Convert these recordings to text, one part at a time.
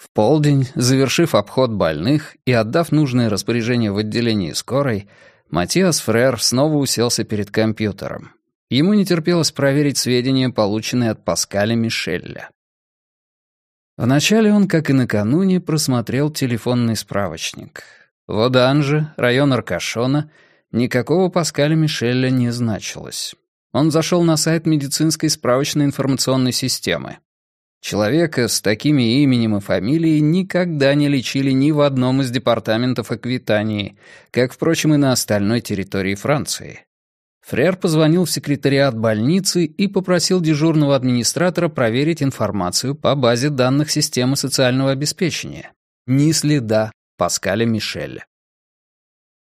В полдень, завершив обход больных и отдав нужное распоряжение в отделении скорой, Матиас Фрер снова уселся перед компьютером. Ему не терпелось проверить сведения, полученные от Паскаля Мишеля. Вначале он, как и накануне, просмотрел телефонный справочник. В Оданже, район Аркашона, никакого Паскаля Мишеля не значилось. Он зашел на сайт медицинской справочной информационной системы. Человека с такими именем и фамилией никогда не лечили ни в одном из департаментов Аквитании, как, впрочем, и на остальной территории Франции. Фрер позвонил в секретариат больницы и попросил дежурного администратора проверить информацию по базе данных системы социального обеспечения. Ни следа Паскаля Мишеля.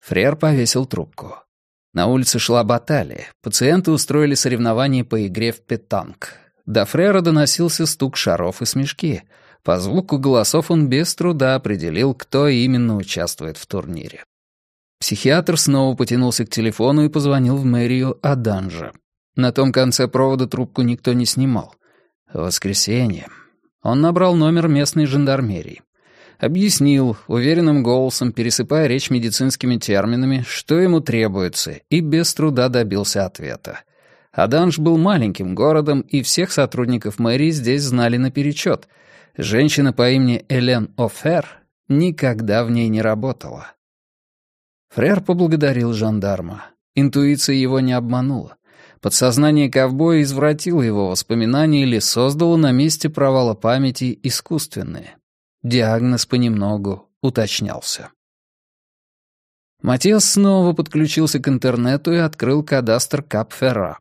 Фрер повесил трубку. На улице шла баталия. Пациенты устроили соревнования по игре в петанг. До Фрера доносился стук шаров и смешки. По звуку голосов он без труда определил, кто именно участвует в турнире. Психиатр снова потянулся к телефону и позвонил в мэрию Аданжа. На том конце провода трубку никто не снимал. Воскресенье. Он набрал номер местной жандармерии. Объяснил, уверенным голосом, пересыпая речь медицинскими терминами, что ему требуется, и без труда добился ответа. Аданж был маленьким городом, и всех сотрудников мэрии здесь знали наперечет. Женщина по имени Элен Офер никогда в ней не работала. Фрер поблагодарил жандарма. Интуиция его не обманула. Подсознание ковбоя извратило его воспоминания или создало на месте провала памяти искусственные. Диагноз понемногу уточнялся. Матиас снова подключился к интернету и открыл кадастр Капфера.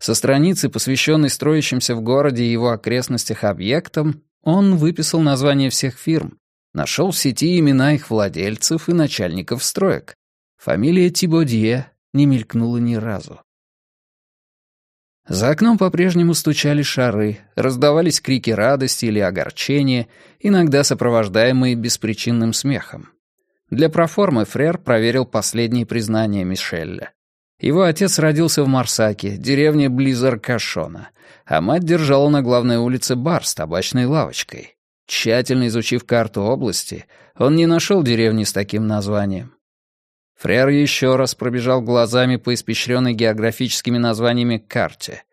Со страницы, посвященной строящимся в городе и его окрестностях объектам, он выписал названия всех фирм, нашел в сети имена их владельцев и начальников строек. Фамилия Тибодье не мелькнула ни разу. За окном по-прежнему стучали шары, раздавались крики радости или огорчения, иногда сопровождаемые беспричинным смехом. Для проформы Фрер проверил последние признания Мишеля. Его отец родился в Марсаке, деревне близ Аркашона, а мать держала на главной улице бар с табачной лавочкой. Тщательно изучив карту области, он не нашел деревни с таким названием. Фрер еще раз пробежал глазами по испещренной географическими названиями карте.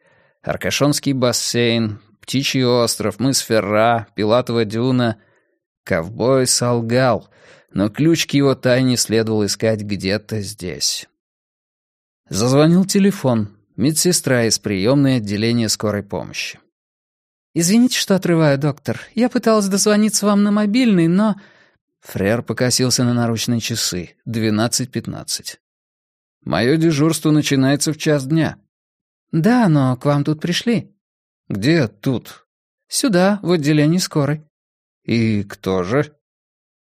Аркашонский бассейн, Птичий остров, мыс Ферра, Пилатова дюна. Ковбой солгал, но ключ к его тайне следовало искать где-то здесь. Зазвонил телефон. Медсестра из приемной отделения скорой помощи. «Извините, что отрываю, доктор. Я пыталась дозвониться вам на мобильный, но...» Фрер покосился на наручные часы. Двенадцать пятнадцать. «Мое дежурство начинается в час дня». «Да, но к вам тут пришли». «Где тут?» «Сюда, в отделении скорой». «И кто же?»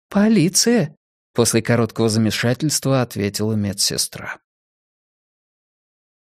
«Полиция», — после короткого замешательства ответила медсестра.